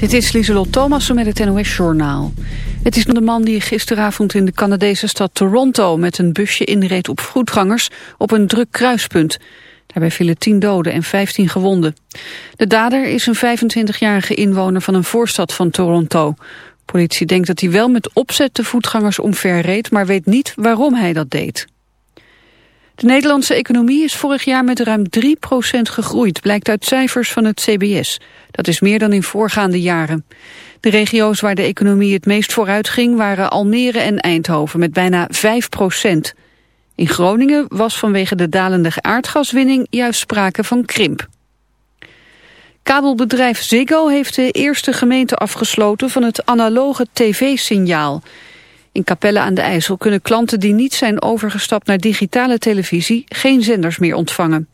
Dit is Lieselot Thomassen met het NOS-journaal. Het is de man die gisteravond in de Canadese stad Toronto... met een busje inreed op voetgangers op een druk kruispunt. Daarbij vielen 10 doden en 15 gewonden. De dader is een 25-jarige inwoner van een voorstad van Toronto. Politie denkt dat hij wel met opzet de voetgangers omverreed... maar weet niet waarom hij dat deed. De Nederlandse economie is vorig jaar met ruim 3% gegroeid, blijkt uit cijfers van het CBS. Dat is meer dan in voorgaande jaren. De regio's waar de economie het meest vooruit ging waren Almere en Eindhoven met bijna 5% In Groningen was vanwege de dalende aardgaswinning juist sprake van krimp. Kabelbedrijf Ziggo heeft de eerste gemeente afgesloten van het analoge tv-signaal. In Capelle aan de IJssel kunnen klanten die niet zijn overgestapt naar digitale televisie geen zenders meer ontvangen.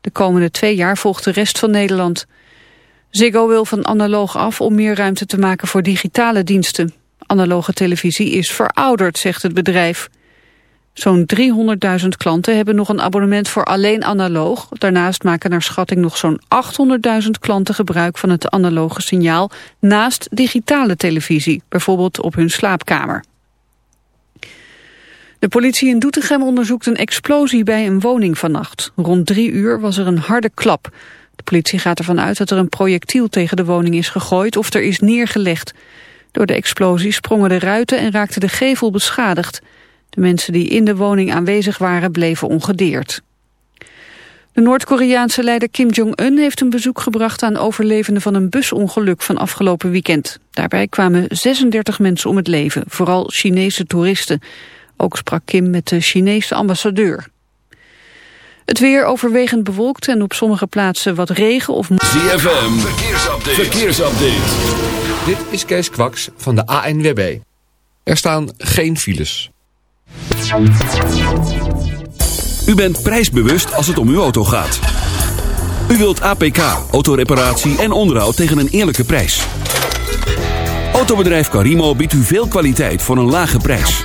De komende twee jaar volgt de rest van Nederland. Ziggo wil van analoog af om meer ruimte te maken voor digitale diensten. Analoge televisie is verouderd, zegt het bedrijf. Zo'n 300.000 klanten hebben nog een abonnement voor alleen analoog. Daarnaast maken naar schatting nog zo'n 800.000 klanten gebruik van het analoge signaal naast digitale televisie, bijvoorbeeld op hun slaapkamer. De politie in Doetinchem onderzoekt een explosie bij een woning vannacht. Rond drie uur was er een harde klap. De politie gaat ervan uit dat er een projectiel tegen de woning is gegooid of er is neergelegd. Door de explosie sprongen de ruiten en raakte de gevel beschadigd. De mensen die in de woning aanwezig waren bleven ongedeerd. De Noord-Koreaanse leider Kim Jong-un heeft een bezoek gebracht aan overlevenden van een busongeluk van afgelopen weekend. Daarbij kwamen 36 mensen om het leven, vooral Chinese toeristen. Ook sprak Kim met de Chinese ambassadeur. Het weer overwegend bewolkt en op sommige plaatsen wat regen of... ZFM, verkeersupdate. verkeersupdate. Dit is Kees Kwaks van de ANWB. Er staan geen files. U bent prijsbewust als het om uw auto gaat. U wilt APK, autoreparatie en onderhoud tegen een eerlijke prijs. Autobedrijf Carimo biedt u veel kwaliteit voor een lage prijs.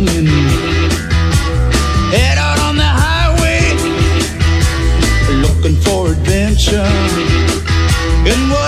Motor running. Head out on the highway, looking for adventure. And whatever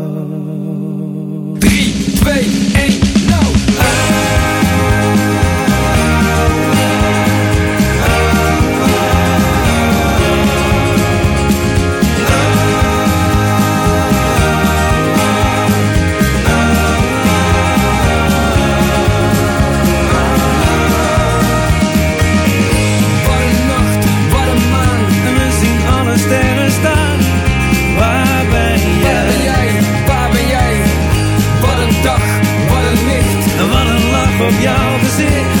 Op jouw gezicht.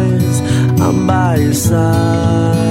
I'm by your side.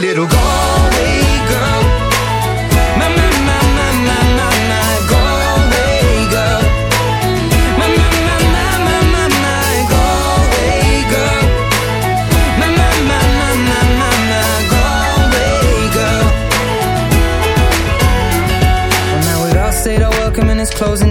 little girl.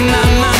My na.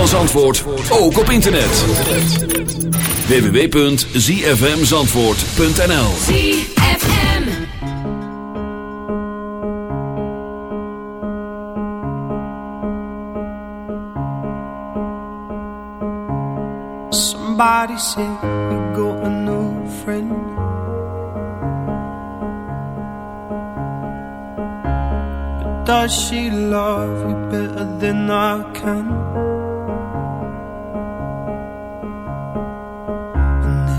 van Zandvoort ook op internet. www.zfmzandvoort.nl ZFM Somebody say you got a new friend But does she love you better than I can?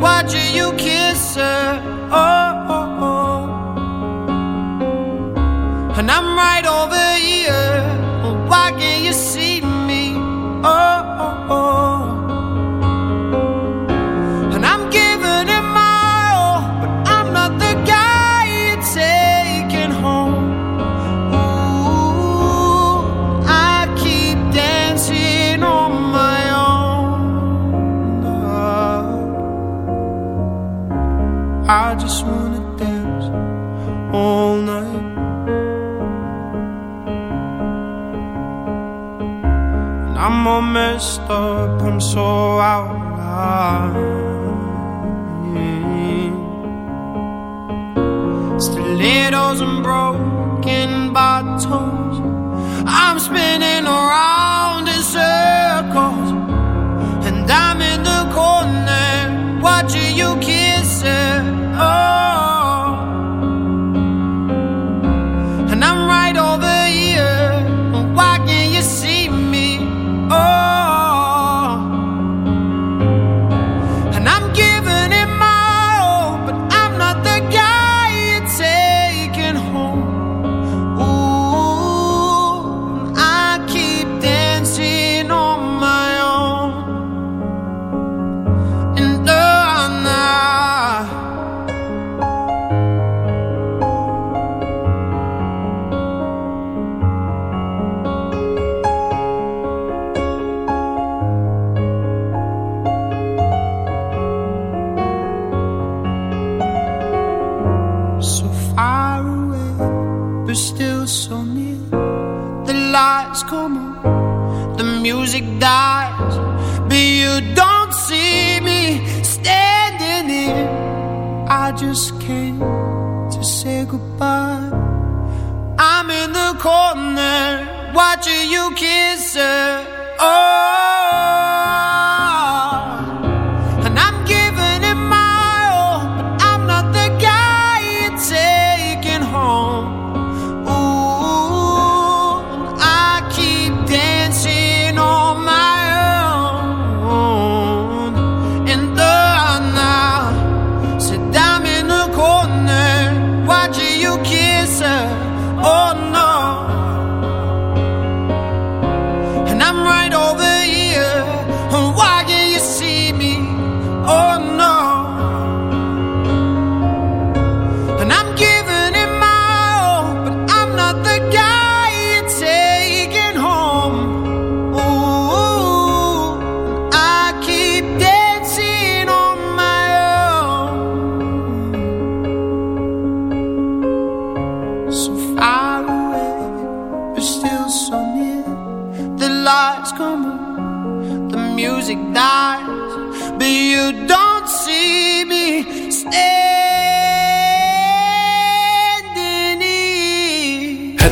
watching you kiss her. Oh, oh, oh. and I'm right over. messed up, I'm so out of line. Stilettos and broken bottles, I'm spinning around in circles, and I'm in the corner watching you kiss it.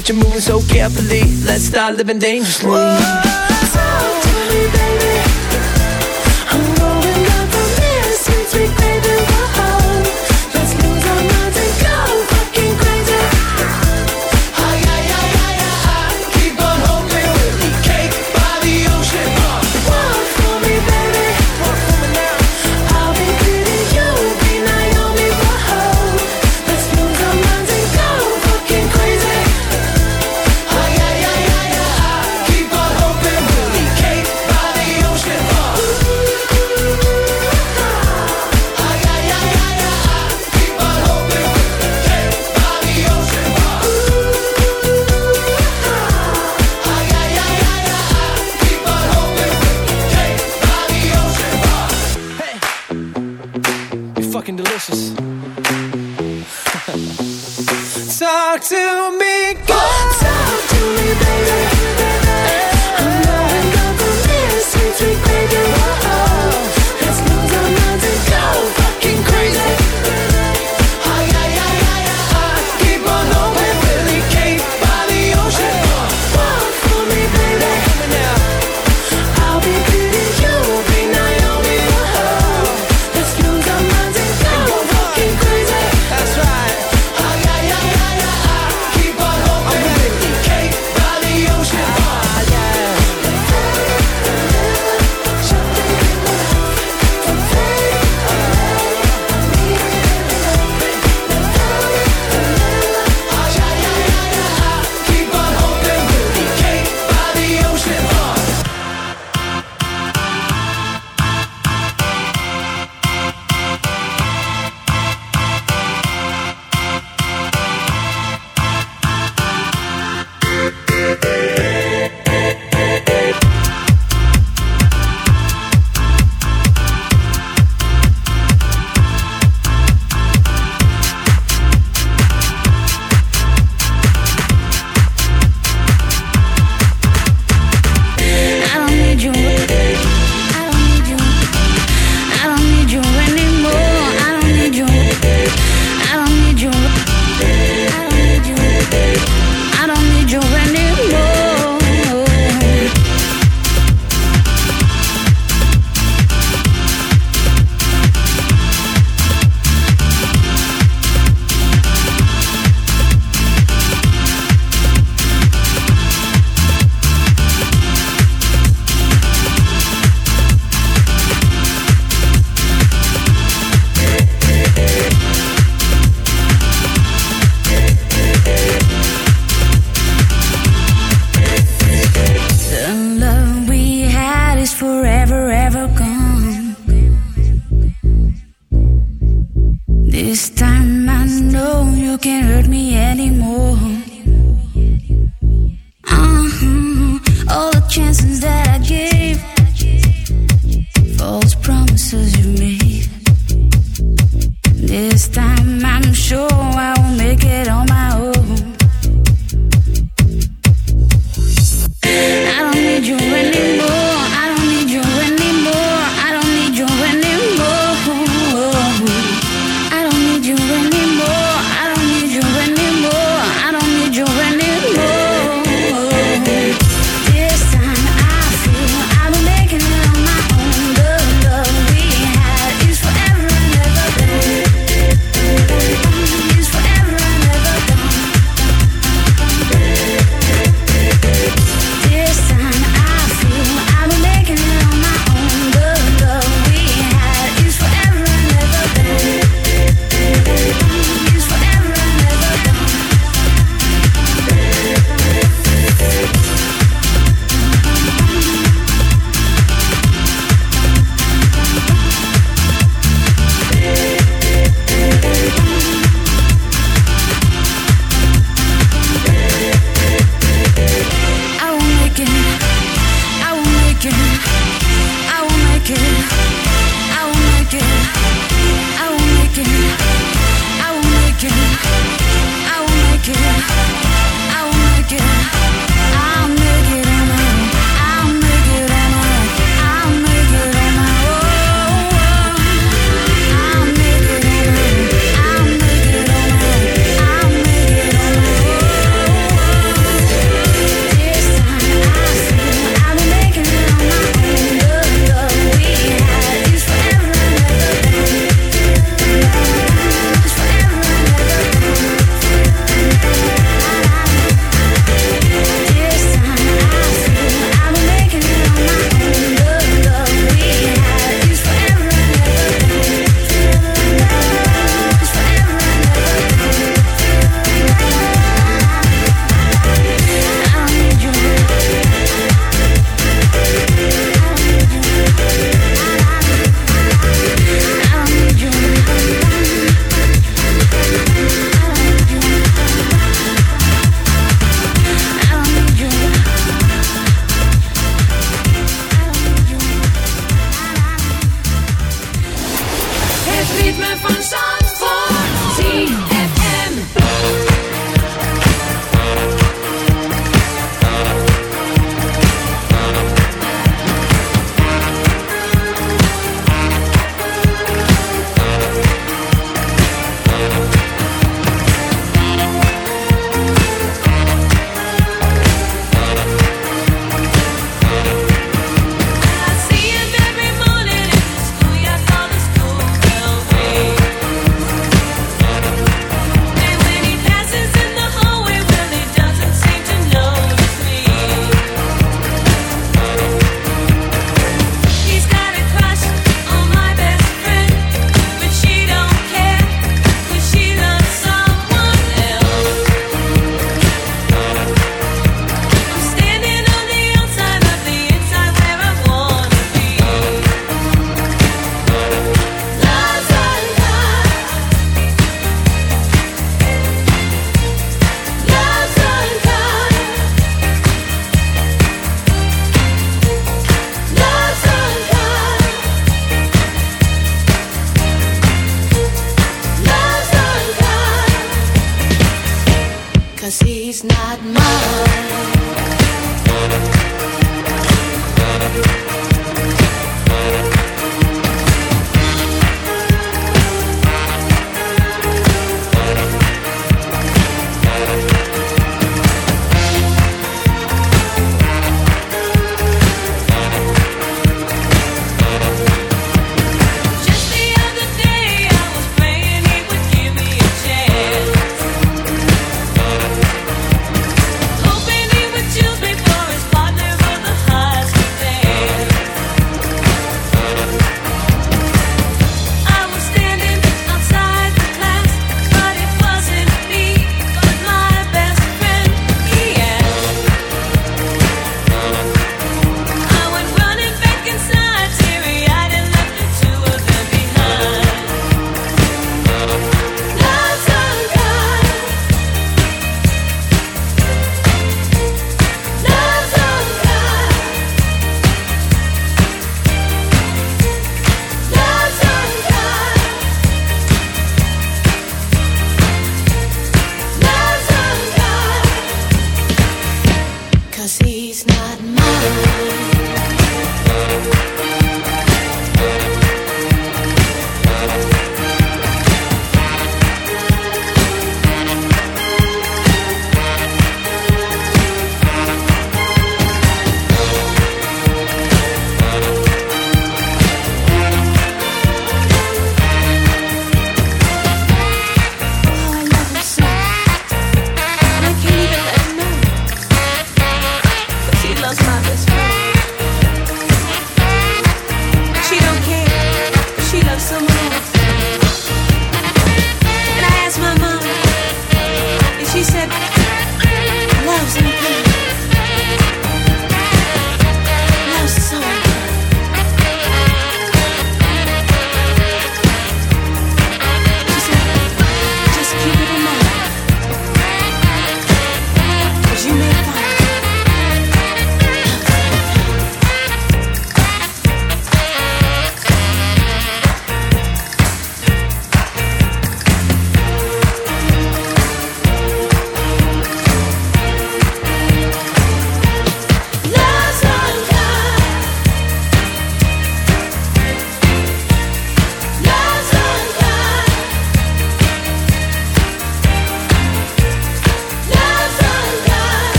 but you're moving so carefully. Let's start living dangerously. Whoa, talk to me, baby. I'm going up for this, since we baby.